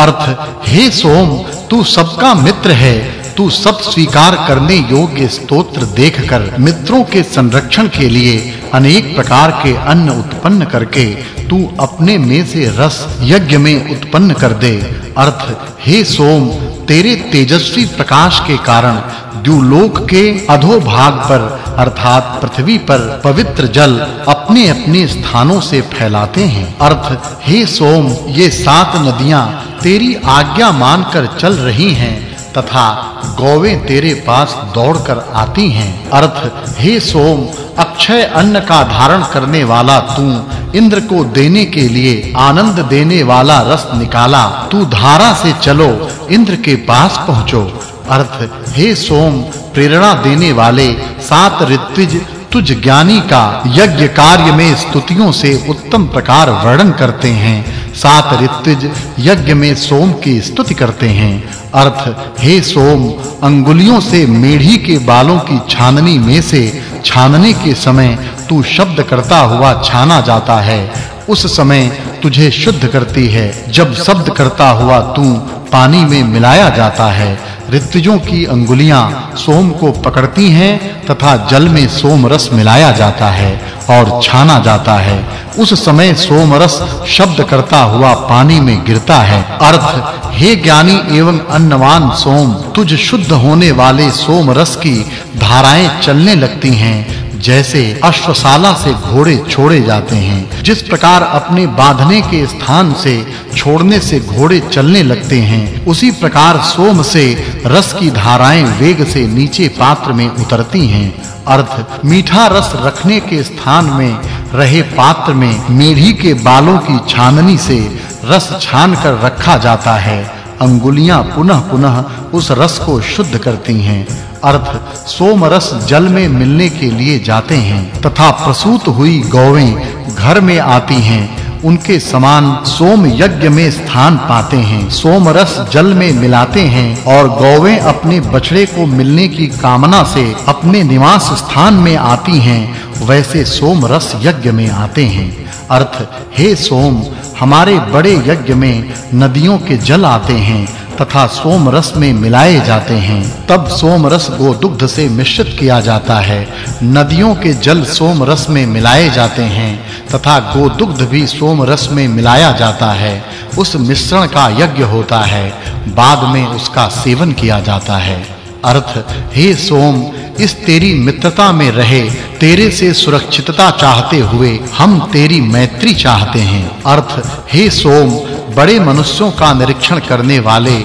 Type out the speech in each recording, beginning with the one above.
अर्थ, हे सोम, तू सबका मित्र है। तू सब स्वीकार करने योग्य स्तोत्र देखकर मित्रों के संरक्षण के लिए अनेक प्रकार के अन्न उत्पन्न करके तू अपने में से रस यज्ञ में उत्पन्न कर दे। अर्थ, हे सोम, तेरे तेजस्वी प्रकाश के कारण द्युलोक के अधोभाग पर अर्थात पृथ्वी पर पवित्र जल अपने-अपने स्थानों से फैलाते हैं। अर्थ, हे सोम, ये सात नदियाँ तेरी आज्ञा मानकर चल रही हैं तथा गौवें तेरे पास दौड़कर आती हैं। अर्थ, हे सोम, अक्षय अन्न का धारण करने वाला तू, इंद्र को देने के लिए आनंद देने वाला रस निकाला। तू धारा से चलो, इंद्र के पास पहुंचो। अर्थ, हे सोम प्रेरणा देने वाले सात ऋत्विज तुझ ज्ञानी का यज्ञ कार्य में स्तुतियों से उत्तम प्रकार वर्णन करते हैं। सात ऋत्विज यज्ञ में सोम की स्तुति करते हैं। अर्थ, हे सोम, अंगुलियों से मेढ़ी के बालों की छाननी में से छानने के समय तू शब्द करता हुआ छाना जाता है। उस समय तुझे शुद्ध करती है। जब शब्द करता हुआ तू पानी में मिलाया जाता है। ऋतुजों की अंगुलियाँ सोम को पकड़ती हैं तथा जल में सोम रस मिलाया जाता है और छाना जाता है। उस समय सोम रस शब्द करता हुआ पानी में गिरता है। अर्थ, हे ज्ञानी एवं अन्नवान सोम, तुझ शुद्ध होने वाले सोम रस की धाराएँ चलने लगती हैं। जैसे अश्वशाला से घोड़े छोड़े जाते हैं, जिस प्रकार अपने बांधने के स्थान से छोड़ने से घोड़े चलने लगते हैं, उसी प्रकार सोम से रस की धाराएँ वेग से नीचे पात्र में उतरती हैं। अर्थ, मीठा रस रखने के स्थान में रहे पात्र में मेढ़ी के बालों की छाननी से रस छान कर रखा जाता है। अंगुलियाँ पुनः-पुनः उस रस को शुद्ध करती हैं। अर्थ सोम रस जल में मिलने के लिए जाते हैं, तथा प्रसूत हुई गौवें घर में आती हैं। उनके समान सोम यज्ञ में स्थान पाते हैं सोम रस जल में मिलाते हैं, और गौवें अपने बछड़े को मिलने की कामना से अपने निवास स्थान में आती हैं, वैसे सोम रस यज्ञ में आते हैं। अर्थ, हे सोम, हमारे बड़े यज्ञ में नदियों के जल आते हैं तथा सोम रस में मिलाए जाते हैं। तब सोम रस गोदुग्ध से मिश्रित किया जाता है। नदियों के जल सोम रस में मिलाए जाते हैं तथा गोदुग्ध भी सोम रस में मिलाया जाता है। उस मिश्रण का यज्ञ होता है। बाद में उसका सेवन किया जाता है। अर्थ, हे सोम, इस तेरी मित्रता में रहे, तेरे से सुरक्षितता चाहते हुए हम तेरी मैत्री चाहते हैं। अर्थ, हे सोम बड़े मनुष्यों का निरीक्षण करने वाले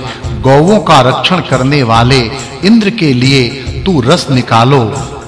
गौओं का रक्षण करने वाले, इंद्र के लिए तू रस निकालो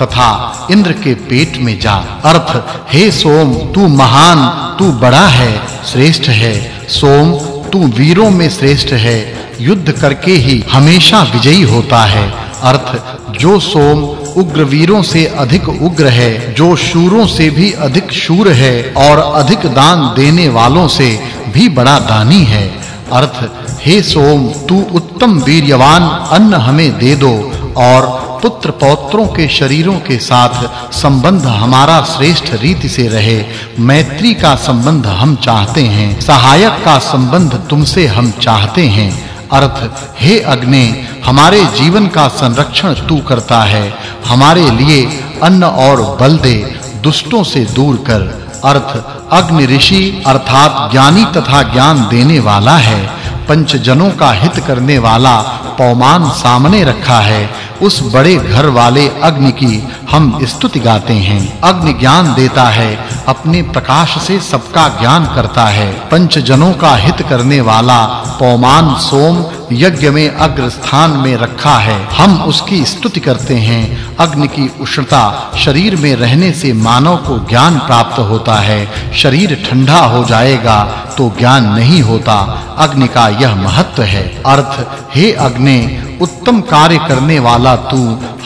तथा इंद्र के पेट में जा। अर्थ, हे सोम, तू महान, तू बड़ा है, श्रेष्ठ है। सोम, तू वीरों में श्रेष्ठ है, युद्ध करके ही हमेशा विजयी होता है। अर्थ, जो सोम उग्र वीरों से अधिक उग्र है, जो शूरों से भी अधिक शूर है और अधिक दान देने वालों से भी बड़ा दानी है। अर्थ, हे सोम, तू उत्तम वीर्यवान, अन्न हमें दे दो, और पुत्र पौत्रों के शरीरों के साथ संबंध हमारा श्रेष्ठ रीति से रहे। मैत्री का संबंध हम चाहते हैं, सहायक का संबंध तुमसे हम चाहते हैं। अर्थ, हे अग्नि, हमारे जीवन का संरक्षण तू करता है। हमारे लिए अन्न और बल दे, दुष्टों से दूर कर। अर्थ अग्नि ऋषि अर्थात ज्ञानी तथा ज्ञान देने वाला है पंच जनों का हित करने वाला पौमान सामने रखा है। उस बड़े घर वाले अग्नि की हम स्तुति गाते हैं। अग्नि ज्ञान देता है, अपने प्रकाश से सबका ज्ञान करता है। पंच जनों का हित करने वाला पौमान सोम यज्ञ में अग्र स्थान में रखा है। हम उसकी स्तुति करते हैं। अग्नि की उष्णता शरीर में रहने से मानव को ज्ञान प्राप्त होता है। शरीर ठंडा हो जाएगा तो ज्ञान नहीं होता। अग्नि का यह महत्व है। अर्थ, हे अग्नि उत्तम कार्य करने वाला तू,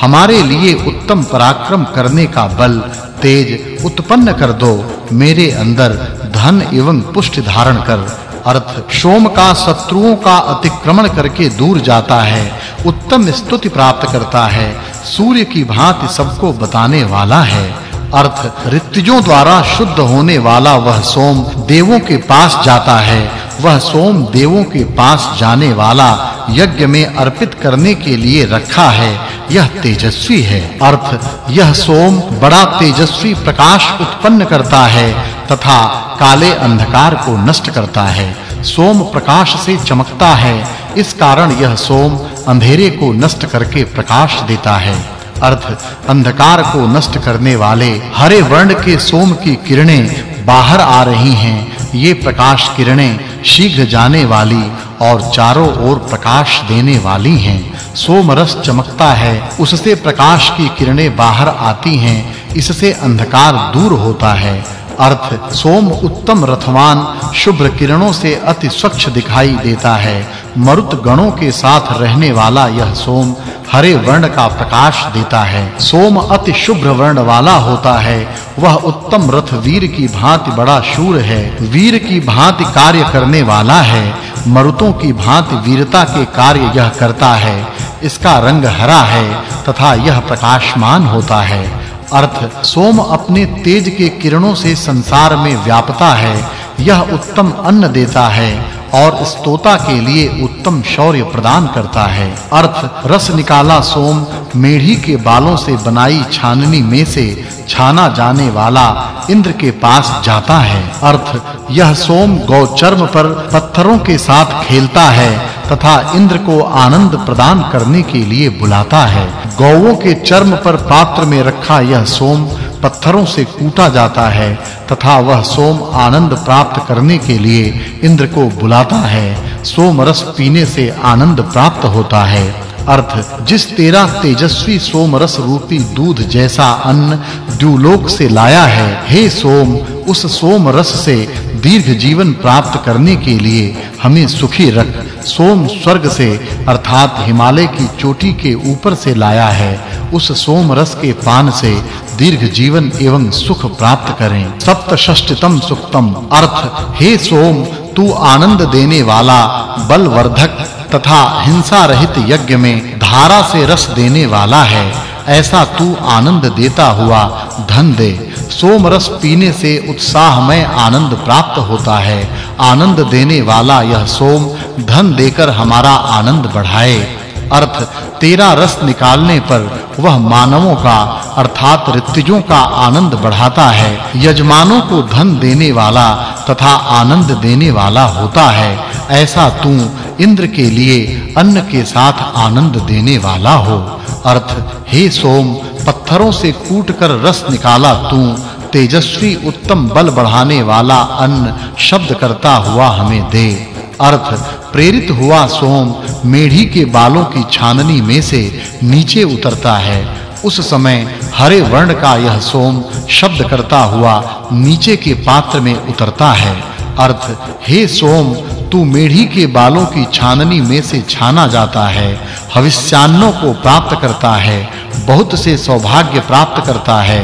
हमारे लिए उत्तम पराक्रम करने का बल, तेज उत्पन्न कर दो, मेरे अंदर धन एवं पुष्टि धारण कर। अर्थ शोम का शत्रुओं का अतिक्रमण करके दूर जाता है, उत्तम स्तुति प्राप्त करता है, सूर्य की भांति सबको बताने वाला है। अर्थ ऋतुजों द्वारा शुद्ध होने वाला वह सोम देवों के पास जाता है वह सोम देवों के पास जाने वाला यज्ञ में अर्पित करने के लिए रखा है। यह तेजस्वी है। अर्थ, यह सोम बड़ा तेजस्वी प्रकाश उत्पन्न करता है तथा काले अंधकार को नष्ट करता है। सोम प्रकाश से चमकता है। इस कारण यह सोम अंधेरे को नष्ट करके प्रकाश देता है। अर्थ, अंधकार को नष्ट करने वाले हरे वर्ण के सोम की किरणें बाहर आ रही हैं। ये प्रकाश किरणें शीघ्र जाने वाली और चारों ओर प्रकाश देने वाली हैं। सोम रस चमकता है, उससे प्रकाश की किरणें बाहर आती हैं, इससे अंधकार दूर होता है। अर्थ, सोम उत्तम रथवान शुभ्र किरणों से अति स्वच्छ दिखाई देता है। मरुत गणों के साथ रहने वाला यह सोम हरे वर्ण का प्रकाश देता है। सोम अति शुभ्र वर्ण वाला होता है। वह उत्तम रथ वीर की भांति बड़ा शूर है। वीर की भांति कार्य करने वाला है। मरुतों की भांति वीरता के कार्य यह करता है। इसका रंग हरा है तथा यह प्रकाशमान होता है। अर्थ, सोम अपने तेज के किरणों से संसार में व्यापता है। यह उत्तम अन्न देता है। और स्तोता के लिए उत्तम शौर्य प्रदान करता है। अर्थ, रस निकाला सोम मेढ़ी के बालों से बनाई छाननी में से छाना जाने वाला इंद्र के पास जाता है। अर्थ, यह सोम गौचर्म पर पत्थरों के साथ खेलता है तथा इंद्र को आनंद प्रदान करने के लिए बुलाता है। गौओं के चर्म पर पात्र में रखा यह सोम पत्थरों से कूटा जाता है तथा वह सोम आनंद प्राप्त करने के लिए इंद्र को बुलाता है। सोम रस पीने से आनंद प्राप्त होता है। अर्थ, जिस तेरा तेजस्वी सोम रस रूपी दूध जैसा अन्न द्युलोक से लाया है, हे सोम, उस सोम रस से दीर्घ जीवन प्राप्त करने के लिए हमें सुखी रख। सोम स्वर्ग से, अर्थात हिमालय की चोटी के ऊपर से लाया है। उस सोम रस के पान से दीर्घ जीवन एवं सुख प्राप्त करें। सप्तषष्टितम सुक्तम। अर्थ, हे सोम, तू आनंद देने वाला, बलवर्धक तथा हिंसा रहित यज्ञ में धारा से रस देने वाला है। ऐसा तू आनंद देता हुआ धन दे। सोम रस पीने से उत्साह में आनंद प्राप्त होता है। आनंद देने वाला यह सोम धन देकर हमारा आनंद बढ़ाए। अर्थ तेरा रस निकालने पर वह मानवों का, अर्थात ऋतुजों का आनंद बढ़ाता है। यजमानों को धन देने वाला तथा आनंद देने वाला होता है। ऐसा तू इंद्र के लिए अन्न के साथ आनंद देने वाला हो। अर्थ, हे सोम, पत्थरों से कूटकर रस निकाला तू। तेजस्वी उत्तम बल बढ़ाने वाला अन्न शब्द करता हुआ हमें दे। अर्थ, प्रेरित हुआ सोम मेढ़ी के बालों की छाननी में से नीचे उतरता है। उस समय हरे वर्ण का यह सोम शब्द करता हुआ नीचे के पात्र में उतरता है। अर्थ, हे सोम, तू मेढ़ी के बालों की छाननी में से छाना जाता है भविष्यान्नों को प्राप्त करता है, बहुत से सौभाग्य प्राप्त करता है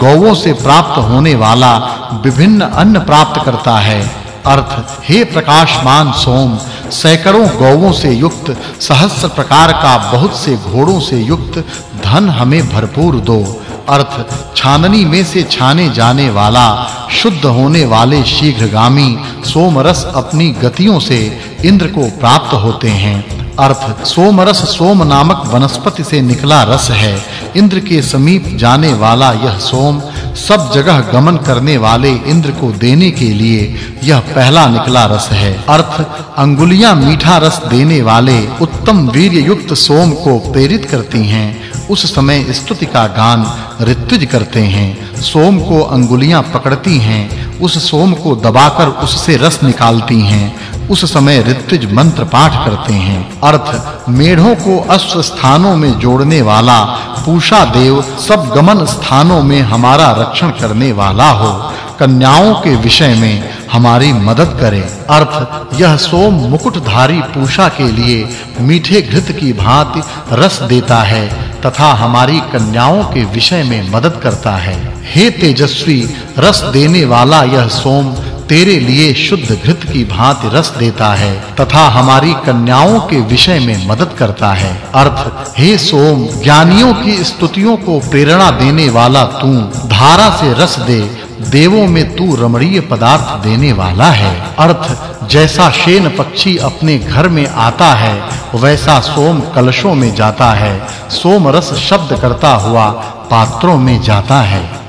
गौओं से प्राप्त होने वाला विभिन्न अन्न प्राप्त करता है। अर्थ, हे प्रकाशमान सोम, सैकड़ों गौओं से युक्त, सहस्र प्रकार का बहुत से घोड़ों से युक्त, धन हमें भरपूर दो। अर्थ, छाननी में से छाने जाने वाला, शुद्ध होने वाले शीघ्रगामी, सोमरस अपनी गतियों से इंद्र को प्राप्त होते हैं। अर्थ, सोमरस सोम नामक वनस्पति से निकला रस है। इंद्र के समीप जाने वाला यह सोम सब जगह गमन करने वाले इंद्र को देने के लिए यह पहला निकला रस है। अर्थ, अंगुलियाँ मीठा रस देने वाले उत्तम वीर्य युक्त सोम को प्रेरित करती हैं। उस समय स्तुति का गान ऋत्विज करते हैं। सोम को अंगुलियाँ पकड़ती हैं। उस सोम को दबाकर उससे रस निकालती हैं। उस समय ऋत्विज मंत्र पाठ करते हैं। अर्थ, मेढ़ों को अश्व स्थानों में जोड़ने वाला, पूषा देव सब गमन स्थानों में हमारा रक्षण करने वाला हो। कन्याओं के विषय में हमारी मदद करे। अर्थ, यह सोम मुकुटधारी पूषा के लिए मीठे घृत की भांति रस देता है, तथा हमारी कन्याओं के विषय में मदद करता है। हे तेजस्वी, रस देने वाला यह सोम तेरे लिए शुद्ध घृत की भांति रस देता है, तथा हमारी कन्याओं के विषय में मदद करता है। अर्थ, हे सोम, ज्ञानियों की स्तुतियों को प्रेरणा देने वाला तू, धारा से रस दे, देवों में तू रमणीय पदार्थ देने वाला है। अर्थ, जैसा शेन पक्षी अपने घर में आता है, वैसा सोम कलशों में जाता है, सोम रस शब्द करता हुआ पात्रों में जाता है।